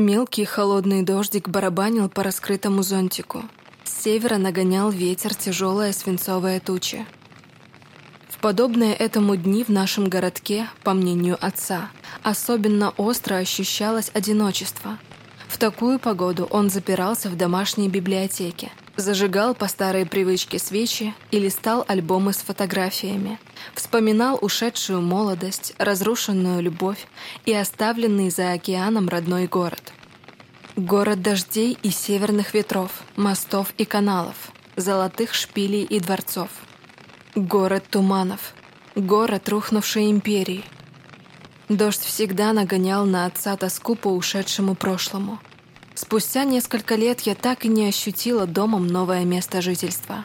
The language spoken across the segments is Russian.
Мелкий холодный дождик барабанил по раскрытому зонтику. С севера нагонял ветер тяжелая свинцовая туча. В подобные этому дни в нашем городке, по мнению отца, особенно остро ощущалось одиночество. В такую погоду он запирался в домашней библиотеке, зажигал по старой привычке свечи и листал альбомы с фотографиями, вспоминал ушедшую молодость, разрушенную любовь и оставленный за океаном родной город. Город дождей и северных ветров, мостов и каналов, золотых шпилей и дворцов. Город туманов, город рухнувшей империи. Дождь всегда нагонял на отца тоску по ушедшему прошлому. Спустя несколько лет я так и не ощутила домом новое место жительства.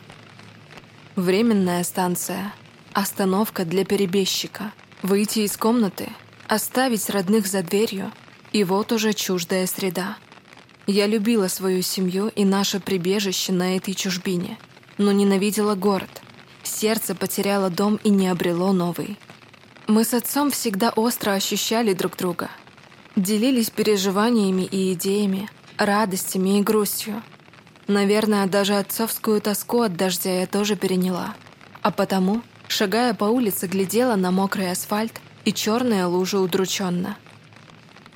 Временная станция, остановка для перебежчика, выйти из комнаты, оставить родных за дверью, и вот уже чуждая среда. Я любила свою семью и наше прибежище на этой чужбине, но ненавидела город. Сердце потеряло дом и не обрело новый. Мы с отцом всегда остро ощущали друг друга. Делились переживаниями и идеями, радостями и грустью. Наверное, даже отцовскую тоску от дождя я тоже переняла. А потому, шагая по улице, глядела на мокрый асфальт и черные лужи удрученно.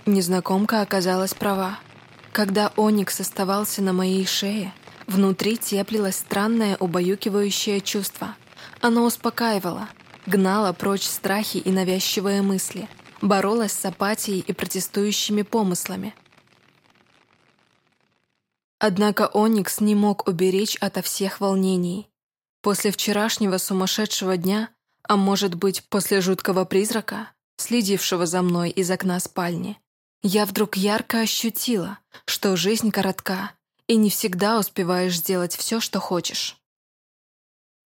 Незнакомка оказалась права. Когда оникс оставался на моей шее, внутри теплилось странное убаюкивающее чувство. Оно успокаивало, гнало прочь страхи и навязчивые мысли, боролось с апатией и протестующими помыслами. Однако Оникс не мог уберечь ото всех волнений. После вчерашнего сумасшедшего дня, а может быть, после жуткого призрака, следившего за мной из окна спальни, я вдруг ярко ощутила, что жизнь коротка, и не всегда успеваешь сделать все, что хочешь.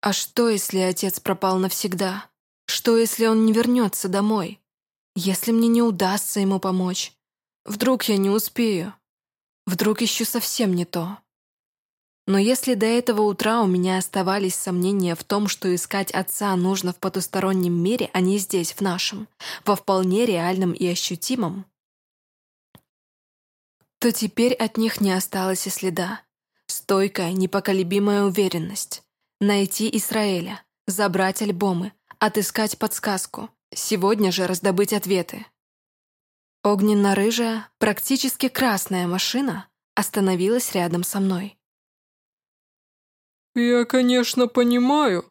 А что, если отец пропал навсегда? Что, если он не вернется домой? Если мне не удастся ему помочь? Вдруг я не успею? Вдруг ищу совсем не то? Но если до этого утра у меня оставались сомнения в том, что искать отца нужно в потустороннем мире, а не здесь, в нашем, во вполне реальном и ощутимом, то теперь от них не осталось и следа. Стойкая, непоколебимая уверенность. Найти Израиля, забрать альбомы, отыскать подсказку, сегодня же раздобыть ответы. Огненно-рыжая, практически красная машина остановилась рядом со мной. «Я, конечно, понимаю.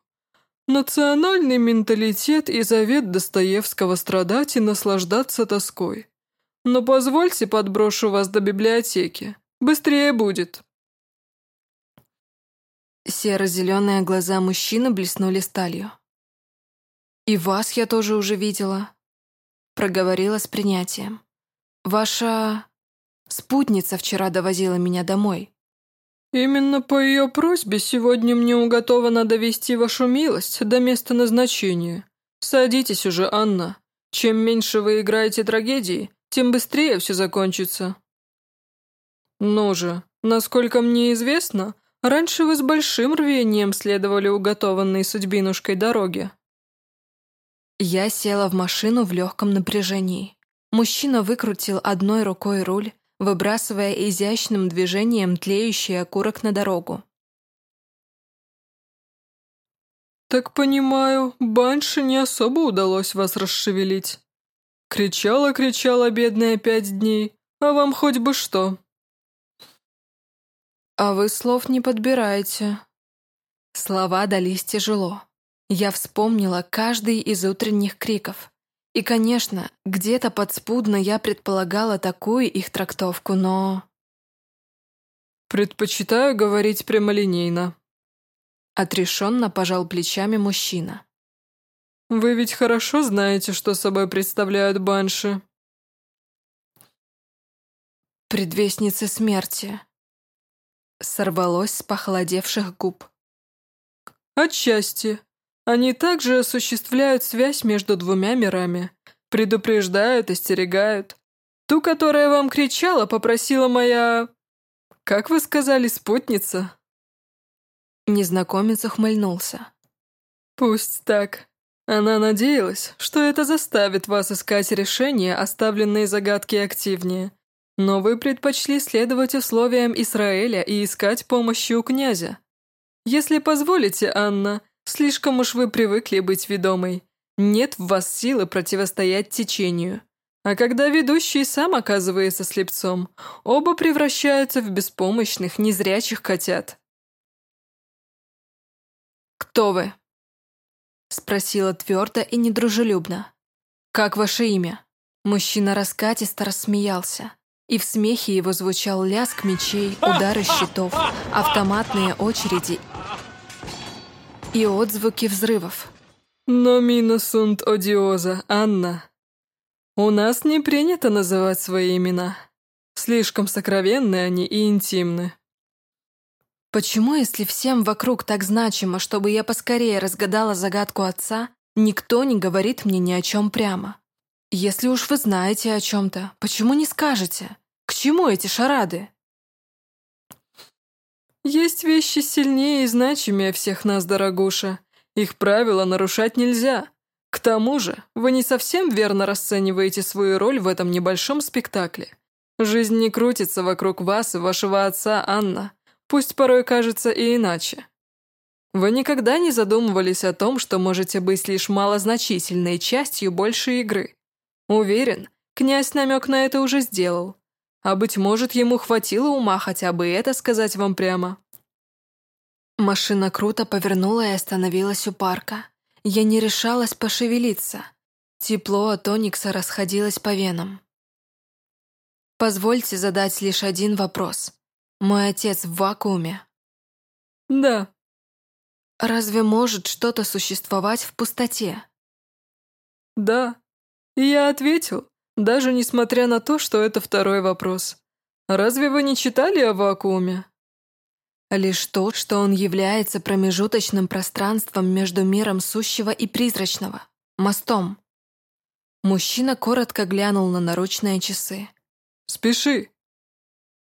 Национальный менталитет и завет Достоевского страдать и наслаждаться тоской. Но позвольте подброшу вас до библиотеки. Быстрее будет». Серо-зеленые глаза мужчины блеснули сталью. «И вас я тоже уже видела», — проговорила с принятием. «Ваша спутница вчера довозила меня домой». «Именно по ее просьбе сегодня мне уготовано довести вашу милость до места назначения. Садитесь уже, Анна. Чем меньше вы играете трагедии, тем быстрее все закончится. Ну же, насколько мне известно, раньше вы с большим рвением следовали уготованной судьбинушкой дороге. Я села в машину в легком напряжении. Мужчина выкрутил одной рукой руль, выбрасывая изящным движением тлеющий окурок на дорогу. «Так понимаю, Банше не особо удалось вас расшевелить?» Кричала-кричала бедная пять дней, а вам хоть бы что. А вы слов не подбираете. Слова дались тяжело. Я вспомнила каждый из утренних криков. И, конечно, где-то подспудно я предполагала такую их трактовку, но... «Предпочитаю говорить прямолинейно», — отрешенно пожал плечами мужчина. Вы ведь хорошо знаете, что собой представляют банши. Предвестницы смерти. Сорвалось с похолодевших губ. Отчасти. Они также осуществляют связь между двумя мирами. Предупреждают, остерегают. Ту, которая вам кричала, попросила моя... Как вы сказали, спутница? Незнакомец ухмыльнулся. Пусть так. Она надеялась, что это заставит вас искать решения, оставленные загадки активнее. Но вы предпочли следовать условиям Израиля и искать помощи у князя. Если позволите, Анна, слишком уж вы привыкли быть ведомой. Нет в вас силы противостоять течению. А когда ведущий сам оказывается слепцом, оба превращаются в беспомощных, незрячих котят. «Кто вы?» — спросила твердо и недружелюбно. «Как ваше имя?» Мужчина раскатисто рассмеялся и в смехе его звучал лязг мечей, удары щитов, автоматные очереди и отзвуки взрывов. «Но мина сунт одиоза, Анна. У нас не принято называть свои имена. Слишком сокровенны они и интимны». Почему, если всем вокруг так значимо, чтобы я поскорее разгадала загадку отца, никто не говорит мне ни о чем прямо? Если уж вы знаете о чем-то, почему не скажете? К чему эти шарады? Есть вещи сильнее и значимее всех нас, дорогуша. Их правила нарушать нельзя. К тому же, вы не совсем верно расцениваете свою роль в этом небольшом спектакле. Жизнь не крутится вокруг вас и вашего отца, Анна. Пусть порой кажется и иначе. Вы никогда не задумывались о том, что можете быть лишь малозначительной частью большей игры. Уверен, князь намек на это уже сделал. А быть может, ему хватило ума хотя бы это сказать вам прямо. Машина круто повернула и остановилась у парка. Я не решалась пошевелиться. Тепло от Оникса расходилось по венам. Позвольте задать лишь один вопрос. Мой отец в вакууме? Да. Разве может что-то существовать в пустоте? Да. Я ответил, даже несмотря на то, что это второй вопрос. Разве вы не читали о вакууме? Лишь то, что он является промежуточным пространством между миром сущего и призрачного, мостом. Мужчина коротко глянул на наручные часы. «Спеши!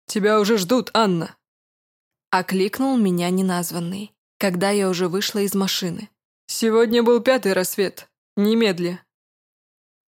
Тебя уже ждут, Анна!» Окликнул меня неназванный, когда я уже вышла из машины. «Сегодня был пятый рассвет. Немедля!»